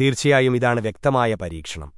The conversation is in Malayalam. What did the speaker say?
തീർച്ചയായും ഇതാണ് വ്യക്തമായ പരീക്ഷണം